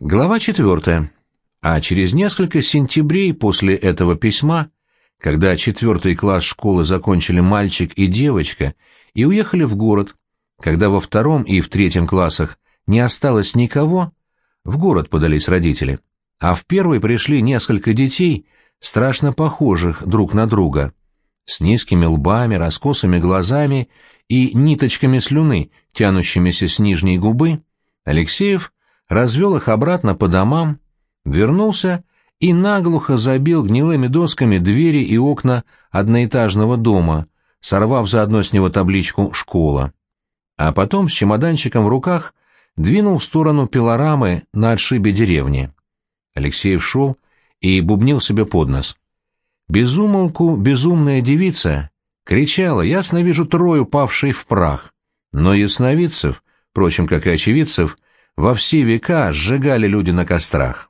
Глава четвертая. А через несколько сентябрей после этого письма, когда четвертый класс школы закончили мальчик и девочка и уехали в город, когда во втором и в третьем классах не осталось никого, в город подались родители, а в первый пришли несколько детей, страшно похожих друг на друга, с низкими лбами, раскосыми глазами и ниточками слюны, тянущимися с нижней губы, Алексеев развел их обратно по домам, вернулся и наглухо забил гнилыми досками двери и окна одноэтажного дома, сорвав заодно с него табличку «Школа». А потом с чемоданчиком в руках двинул в сторону пилорамы на отшибе деревни. Алексеев шел и бубнил себе под нос. Безумолку безумная девица кричала, ясно вижу трою павшей в прах. Но ясновидцев, впрочем, как и очевидцев, во все века сжигали люди на кострах.